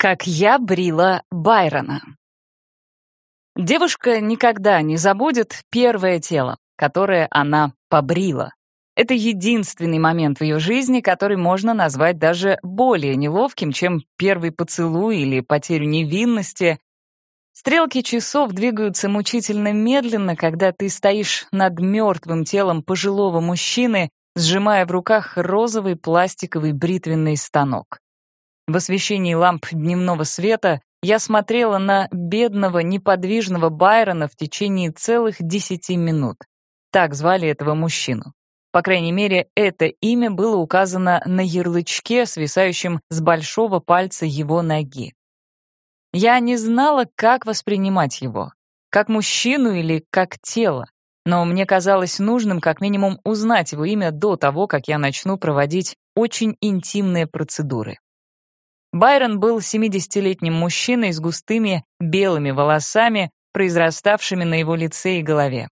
Как я брила Байрона. Девушка никогда не забудет первое тело, которое она побрила. Это единственный момент в ее жизни, который можно назвать даже более неловким, чем первый поцелуй или потерю невинности. Стрелки часов двигаются мучительно медленно, когда ты стоишь над мертвым телом пожилого мужчины, сжимая в руках розовый пластиковый бритвенный станок. В освещении ламп дневного света я смотрела на бедного, неподвижного Байрона в течение целых десяти минут. Так звали этого мужчину. По крайней мере, это имя было указано на ярлычке, свисающем с большого пальца его ноги. Я не знала, как воспринимать его, как мужчину или как тело, но мне казалось нужным как минимум узнать его имя до того, как я начну проводить очень интимные процедуры. Байрон был 70-летним мужчиной с густыми белыми волосами, произраставшими на его лице и голове.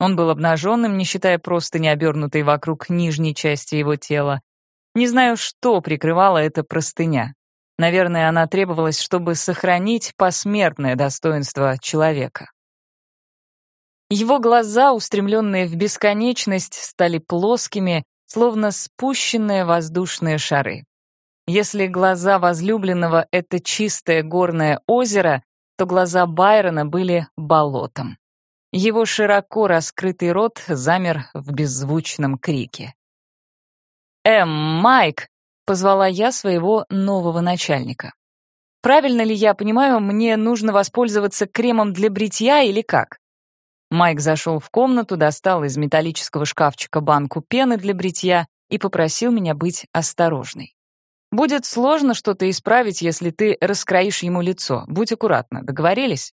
Он был обнаженным, не считая просто не обернутой вокруг нижней части его тела. Не знаю, что прикрывала эта простыня. Наверное, она требовалась, чтобы сохранить посмертное достоинство человека. Его глаза, устремленные в бесконечность, стали плоскими, словно спущенные воздушные шары. Если глаза возлюбленного — это чистое горное озеро, то глаза Байрона были болотом. Его широко раскрытый рот замер в беззвучном крике. «Эм, Майк!» — позвала я своего нового начальника. «Правильно ли я понимаю, мне нужно воспользоваться кремом для бритья или как?» Майк зашел в комнату, достал из металлического шкафчика банку пены для бритья и попросил меня быть осторожной. Будет сложно что-то исправить, если ты раскроишь ему лицо. Будь аккуратна, договорились?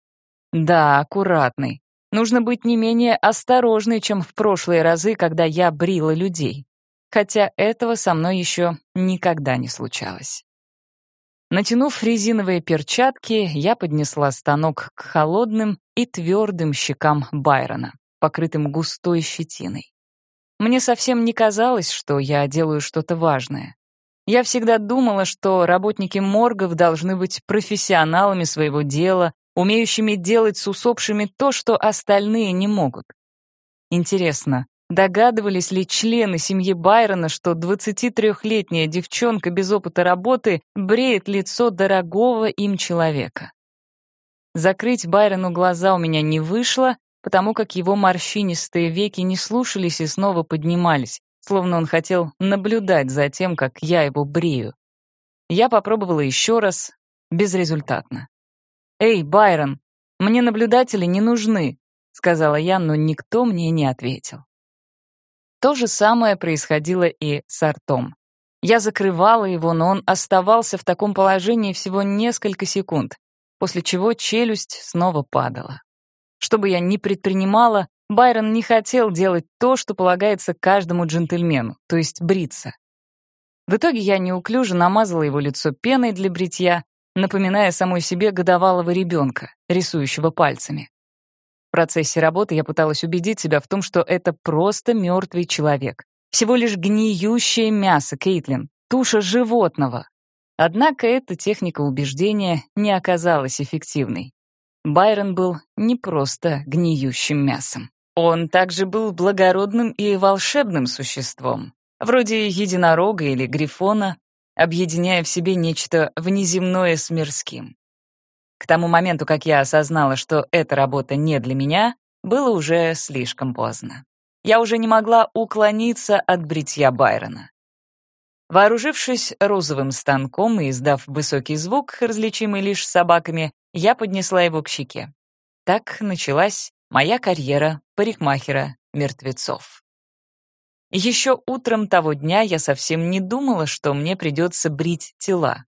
Да, аккуратный. Нужно быть не менее осторожной, чем в прошлые разы, когда я брила людей. Хотя этого со мной еще никогда не случалось. Натянув резиновые перчатки, я поднесла станок к холодным и твердым щекам Байрона, покрытым густой щетиной. Мне совсем не казалось, что я делаю что-то важное. Я всегда думала, что работники моргов должны быть профессионалами своего дела, умеющими делать с усопшими то, что остальные не могут. Интересно, догадывались ли члены семьи Байрона, что 23-летняя девчонка без опыта работы бреет лицо дорогого им человека? Закрыть Байрону глаза у меня не вышло, потому как его морщинистые веки не слушались и снова поднимались, словно он хотел наблюдать за тем, как я его брею. Я попробовала еще раз, безрезультатно. «Эй, Байрон, мне наблюдатели не нужны», — сказала я, но никто мне не ответил. То же самое происходило и с Артом. Я закрывала его, но он оставался в таком положении всего несколько секунд, после чего челюсть снова падала. Что бы я ни предпринимала, Байрон не хотел делать то, что полагается каждому джентльмену, то есть бриться. В итоге я неуклюже намазала его лицо пеной для бритья, напоминая самой себе годовалого ребенка, рисующего пальцами. В процессе работы я пыталась убедить себя в том, что это просто мертвый человек. Всего лишь гниющее мясо, Кейтлин, туша животного. Однако эта техника убеждения не оказалась эффективной. Байрон был не просто гниющим мясом. Он также был благородным и волшебным существом, вроде единорога или грифона, объединяя в себе нечто внеземное с мирским. К тому моменту, как я осознала, что эта работа не для меня, было уже слишком поздно. Я уже не могла уклониться от бритья Байрона. Вооружившись розовым станком и издав высокий звук, различимый лишь собаками, я поднесла его к щеке. Так началась Моя карьера парикмахера мертвецов. Еще утром того дня я совсем не думала, что мне придется брить тела.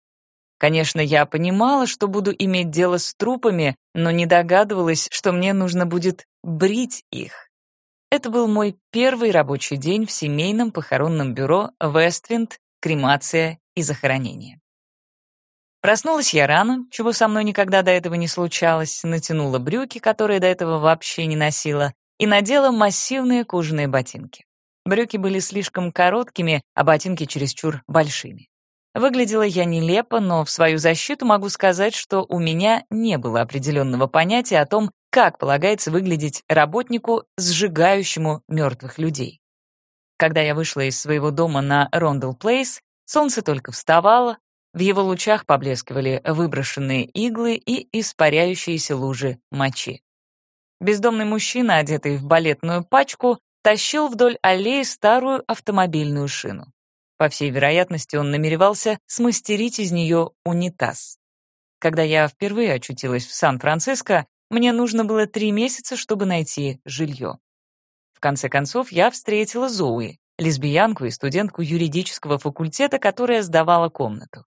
Конечно, я понимала, что буду иметь дело с трупами, но не догадывалась, что мне нужно будет брить их. Это был мой первый рабочий день в семейном похоронном бюро «Вествинд. Кремация и захоронение». Проснулась я рано, чего со мной никогда до этого не случалось, натянула брюки, которые до этого вообще не носила, и надела массивные кожаные ботинки. Брюки были слишком короткими, а ботинки чересчур большими. Выглядела я нелепо, но в свою защиту могу сказать, что у меня не было определенного понятия о том, как полагается выглядеть работнику, сжигающему мертвых людей. Когда я вышла из своего дома на Рондел Плейс, солнце только вставало, в его лучах поблескивали выброшенные иглы и испаряющиеся лужи мочи. Бездомный мужчина, одетый в балетную пачку, тащил вдоль аллеи старую автомобильную шину. По всей вероятности, он намеревался смастерить из нее унитаз. Когда я впервые очутилась в Сан-Франциско, мне нужно было три месяца, чтобы найти жилье. В конце концов, я встретила Зоуи, лесбиянку и студентку юридического факультета, которая сдавала комнату.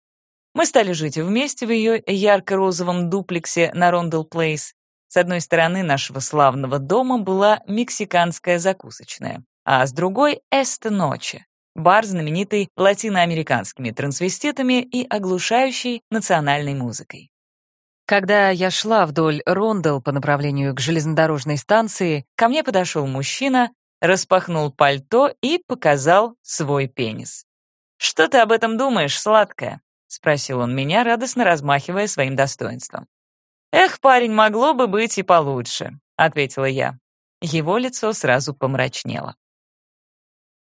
Мы стали жить вместе в ее ярко-розовом дуплексе на Рондел Плейс. С одной стороны нашего славного дома была мексиканская закусочная, а с другой — Эста Ночи, бар, знаменитый латиноамериканскими трансвеститами и оглушающей национальной музыкой. Когда я шла вдоль Рондел по направлению к железнодорожной станции, ко мне подошел мужчина, распахнул пальто и показал свой пенис. «Что ты об этом думаешь, сладкая?» — спросил он меня, радостно размахивая своим достоинством. «Эх, парень, могло бы быть и получше», — ответила я. Его лицо сразу помрачнело.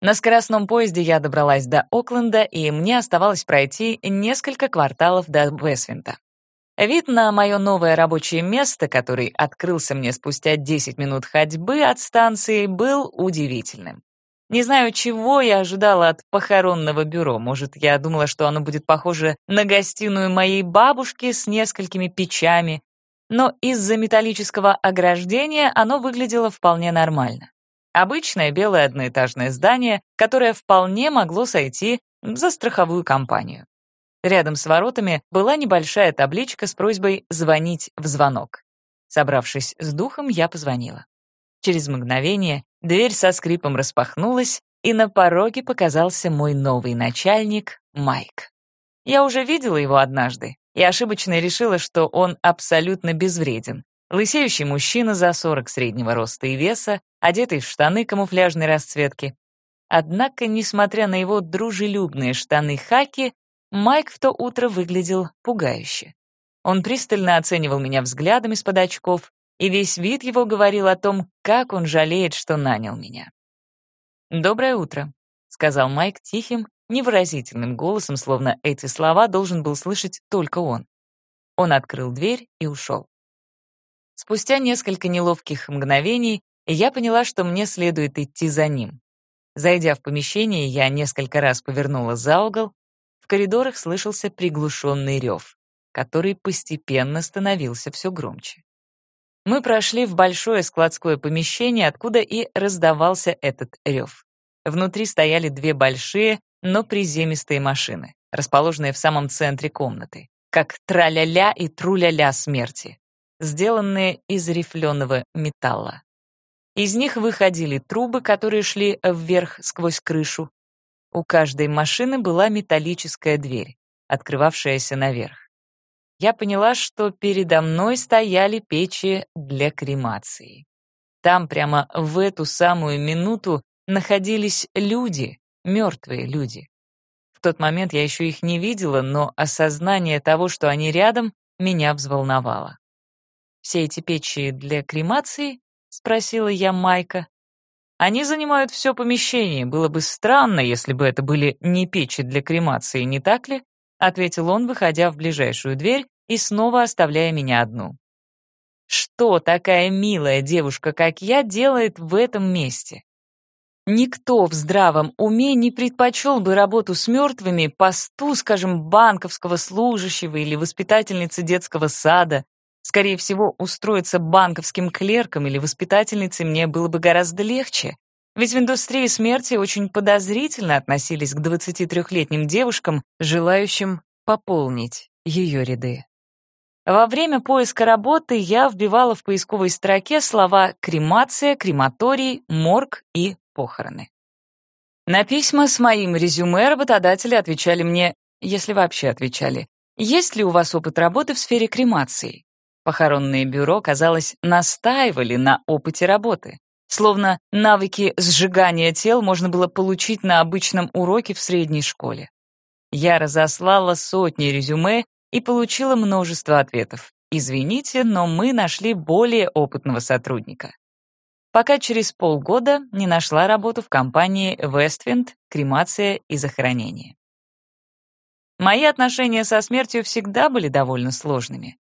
На скоростном поезде я добралась до Окленда, и мне оставалось пройти несколько кварталов до Весвинта. Вид на мое новое рабочее место, который открылся мне спустя 10 минут ходьбы от станции, был удивительным. Не знаю, чего я ожидала от похоронного бюро. Может, я думала, что оно будет похоже на гостиную моей бабушки с несколькими печами, но из-за металлического ограждения оно выглядело вполне нормально. Обычное белое одноэтажное здание, которое вполне могло сойти за страховую компанию. Рядом с воротами была небольшая табличка с просьбой звонить в звонок. Собравшись с духом, я позвонила. Через мгновение дверь со скрипом распахнулась, и на пороге показался мой новый начальник Майк. Я уже видела его однажды и ошибочно решила, что он абсолютно безвреден. Лысеющий мужчина за 40 среднего роста и веса, одетый в штаны камуфляжной расцветки. Однако, несмотря на его дружелюбные штаны-хаки, Майк в то утро выглядел пугающе. Он пристально оценивал меня взглядом из-под очков, и весь вид его говорил о том, как он жалеет, что нанял меня. «Доброе утро», — сказал Майк тихим, невыразительным голосом, словно эти слова должен был слышать только он. Он открыл дверь и ушел. Спустя несколько неловких мгновений я поняла, что мне следует идти за ним. Зайдя в помещение, я несколько раз повернула за угол. В коридорах слышался приглушенный рев, который постепенно становился все громче. Мы прошли в большое складское помещение, откуда и раздавался этот рев. Внутри стояли две большие, но приземистые машины, расположенные в самом центре комнаты, как траля-ля и труля-ля смерти, сделанные из рифленого металла. Из них выходили трубы, которые шли вверх сквозь крышу. У каждой машины была металлическая дверь, открывавшаяся наверх я поняла, что передо мной стояли печи для кремации. Там прямо в эту самую минуту находились люди, мертвые люди. В тот момент я еще их не видела, но осознание того, что они рядом, меня взволновало. «Все эти печи для кремации?» — спросила я Майка. «Они занимают все помещение. Было бы странно, если бы это были не печи для кремации, не так ли?» — ответил он, выходя в ближайшую дверь и снова оставляя меня одну. Что такая милая девушка, как я, делает в этом месте? Никто в здравом уме не предпочел бы работу с мертвыми посту, скажем, банковского служащего или воспитательницы детского сада. Скорее всего, устроиться банковским клерком или воспитательницей мне было бы гораздо легче. Ведь в индустрии смерти очень подозрительно относились к 23-летним девушкам, желающим пополнить ее ряды. Во время поиска работы я вбивала в поисковой строке слова «кремация», «крематорий», «морг» и «похороны». На письма с моим резюме работодатели отвечали мне, если вообще отвечали, есть ли у вас опыт работы в сфере кремации. Похоронное бюро, казалось, настаивали на опыте работы. Словно навыки сжигания тел можно было получить на обычном уроке в средней школе. Я разослала сотни резюме и получила множество ответов. «Извините, но мы нашли более опытного сотрудника». Пока через полгода не нашла работу в компании Westwind «Кремация и захоронение». Мои отношения со смертью всегда были довольно сложными.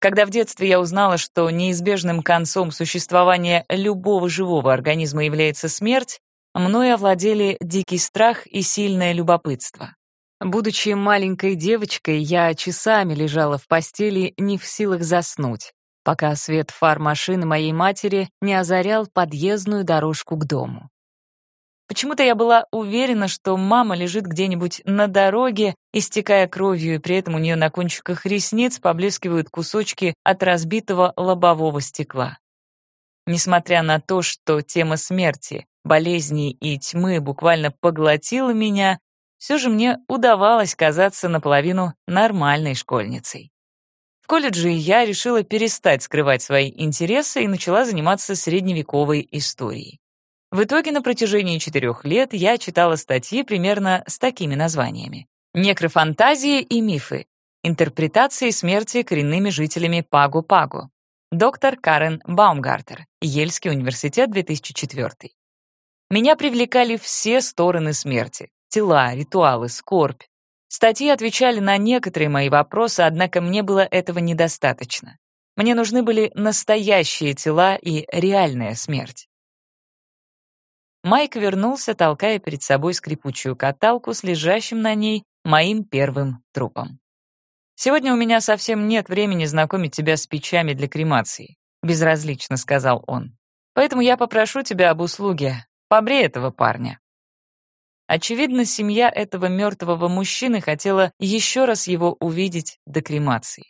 Когда в детстве я узнала, что неизбежным концом существования любого живого организма является смерть, мной овладели дикий страх и сильное любопытство. Будучи маленькой девочкой, я часами лежала в постели, не в силах заснуть, пока свет фар машины моей матери не озарял подъездную дорожку к дому. Почему-то я была уверена, что мама лежит где-нибудь на дороге, истекая кровью, и при этом у нее на кончиках ресниц поблескивают кусочки от разбитого лобового стекла. Несмотря на то, что тема смерти, болезней и тьмы буквально поглотила меня, все же мне удавалось казаться наполовину нормальной школьницей. Колледже я решила перестать скрывать свои интересы и начала заниматься средневековой историей. В итоге на протяжении четырех лет я читала статьи примерно с такими названиями. «Некрофантазии и мифы. Интерпретации смерти коренными жителями Пагу-Пагу». Доктор Карен Баумгартер. Ельский университет, 2004. Меня привлекали все стороны смерти тела, ритуалы, скорбь. Статьи отвечали на некоторые мои вопросы, однако мне было этого недостаточно. Мне нужны были настоящие тела и реальная смерть. Майк вернулся, толкая перед собой скрипучую каталку с лежащим на ней моим первым трупом. «Сегодня у меня совсем нет времени знакомить тебя с печами для кремации», — безразлично сказал он. «Поэтому я попрошу тебя об услуге. Побрей этого парня». Очевидно, семья этого мертвого мужчины хотела еще раз его увидеть до кремации.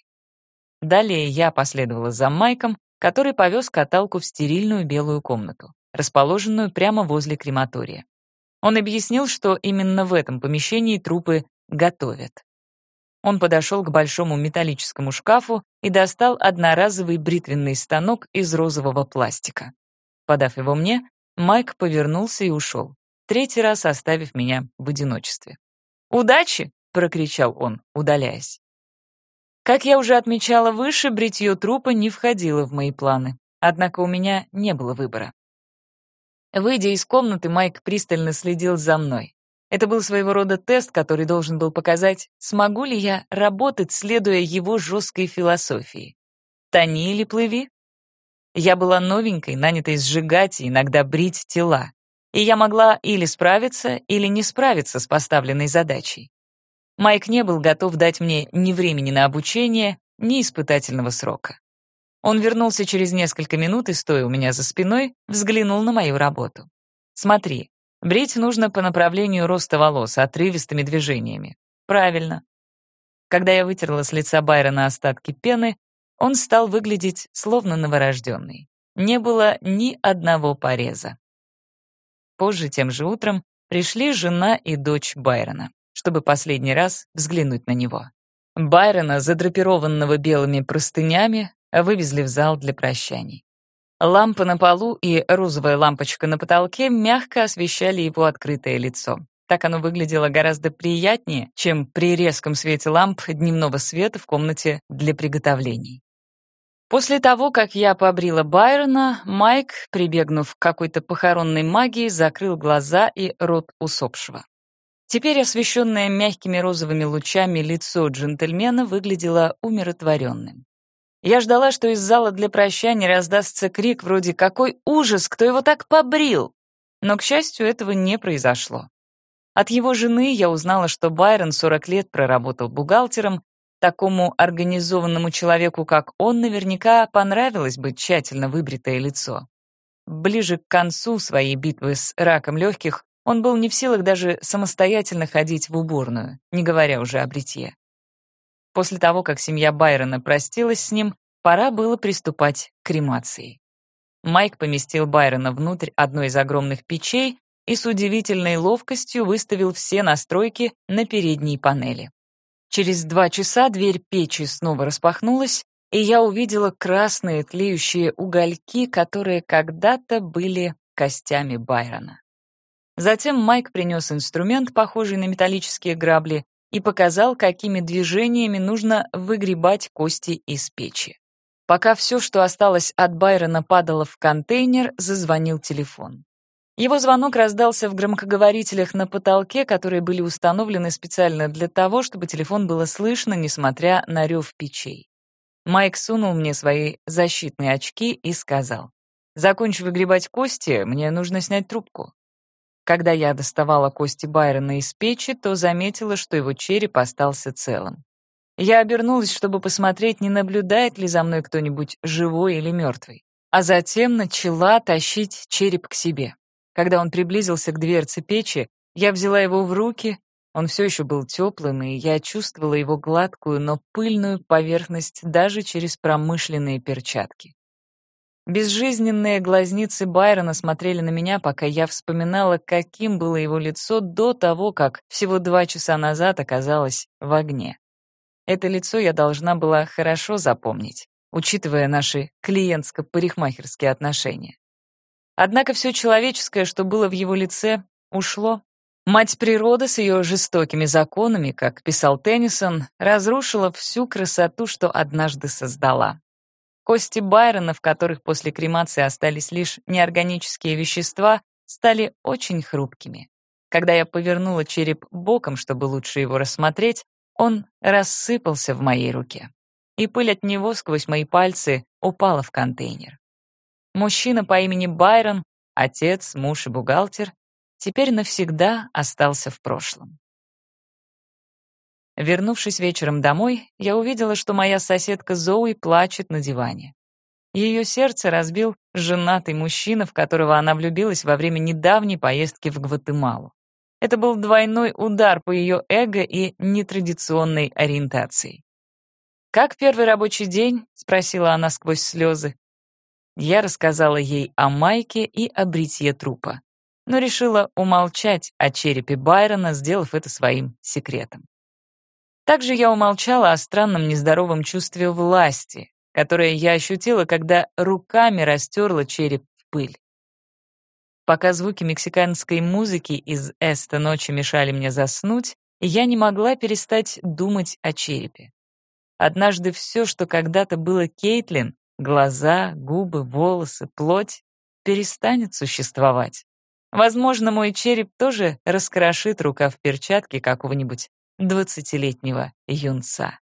Далее я последовала за Майком, который повез каталку в стерильную белую комнату, расположенную прямо возле крематория. Он объяснил, что именно в этом помещении трупы готовят. Он подошел к большому металлическому шкафу и достал одноразовый бритвенный станок из розового пластика. Подав его мне, Майк повернулся и ушел третий раз оставив меня в одиночестве. «Удачи!» — прокричал он, удаляясь. Как я уже отмечала выше, бритье трупа не входило в мои планы. Однако у меня не было выбора. Выйдя из комнаты, Майк пристально следил за мной. Это был своего рода тест, который должен был показать, смогу ли я работать, следуя его жесткой философии. Тони или плыви? Я была новенькой, нанятой сжигать и иногда брить тела и я могла или справиться, или не справиться с поставленной задачей. Майк не был готов дать мне ни времени на обучение, ни испытательного срока. Он вернулся через несколько минут и, стоя у меня за спиной, взглянул на мою работу. «Смотри, брить нужно по направлению роста волос, отрывистыми движениями. Правильно». Когда я вытерла с лица Байрона остатки пены, он стал выглядеть словно новорожденный. Не было ни одного пореза. Позже, тем же утром, пришли жена и дочь Байрона, чтобы последний раз взглянуть на него. Байрона, задрапированного белыми простынями, вывезли в зал для прощаний. Лампа на полу и розовая лампочка на потолке мягко освещали его открытое лицо. Так оно выглядело гораздо приятнее, чем при резком свете ламп дневного света в комнате для приготовлений. После того, как я побрила Байрона, Майк, прибегнув к какой-то похоронной магии, закрыл глаза и рот усопшего. Теперь освещенное мягкими розовыми лучами лицо джентльмена выглядело умиротворенным. Я ждала, что из зала для прощания раздастся крик вроде «Какой ужас! Кто его так побрил?» Но, к счастью, этого не произошло. От его жены я узнала, что Байрон 40 лет проработал бухгалтером Такому организованному человеку, как он, наверняка понравилось бы тщательно выбритое лицо. Ближе к концу своей битвы с раком легких он был не в силах даже самостоятельно ходить в уборную, не говоря уже о бритье. После того, как семья Байрона простилась с ним, пора было приступать к кремации. Майк поместил Байрона внутрь одной из огромных печей и с удивительной ловкостью выставил все настройки на передней панели. Через два часа дверь печи снова распахнулась, и я увидела красные тлеющие угольки, которые когда-то были костями Байрона. Затем Майк принес инструмент, похожий на металлические грабли, и показал, какими движениями нужно выгребать кости из печи. Пока все, что осталось от Байрона, падало в контейнер, зазвонил телефон. Его звонок раздался в громкоговорителях на потолке, которые были установлены специально для того, чтобы телефон было слышно, несмотря на рев печей. Майк сунул мне свои защитные очки и сказал, «Закончив выгребать кости, мне нужно снять трубку». Когда я доставала кости Байрона из печи, то заметила, что его череп остался целым. Я обернулась, чтобы посмотреть, не наблюдает ли за мной кто-нибудь живой или мертвый, а затем начала тащить череп к себе. Когда он приблизился к дверце печи, я взяла его в руки, он все еще был теплым, и я чувствовала его гладкую, но пыльную поверхность даже через промышленные перчатки. Безжизненные глазницы Байрона смотрели на меня, пока я вспоминала, каким было его лицо до того, как всего два часа назад оказалось в огне. Это лицо я должна была хорошо запомнить, учитывая наши клиентско-парикмахерские отношения. Однако все человеческое, что было в его лице, ушло. Мать природы с ее жестокими законами, как писал Теннисон, разрушила всю красоту, что однажды создала. Кости Байрона, в которых после кремации остались лишь неорганические вещества, стали очень хрупкими. Когда я повернула череп боком, чтобы лучше его рассмотреть, он рассыпался в моей руке. И пыль от него сквозь мои пальцы упала в контейнер. Мужчина по имени Байрон, отец, муж и бухгалтер, теперь навсегда остался в прошлом. Вернувшись вечером домой, я увидела, что моя соседка Зоуи плачет на диване. Ее сердце разбил женатый мужчина, в которого она влюбилась во время недавней поездки в Гватемалу. Это был двойной удар по ее эго и нетрадиционной ориентации. «Как первый рабочий день?» — спросила она сквозь слезы. Я рассказала ей о Майке и о бритье трупа, но решила умолчать о черепе Байрона, сделав это своим секретом. Также я умолчала о странном нездоровом чувстве власти, которое я ощутила, когда руками растерла череп в пыль. Пока звуки мексиканской музыки из «Эста ночи» мешали мне заснуть, я не могла перестать думать о черепе. Однажды все, что когда-то было Кейтлин, глаза, губы, волосы, плоть, перестанет существовать. Возможно, мой череп тоже раскрошит рука в перчатке какого-нибудь двадцатилетнего юнца.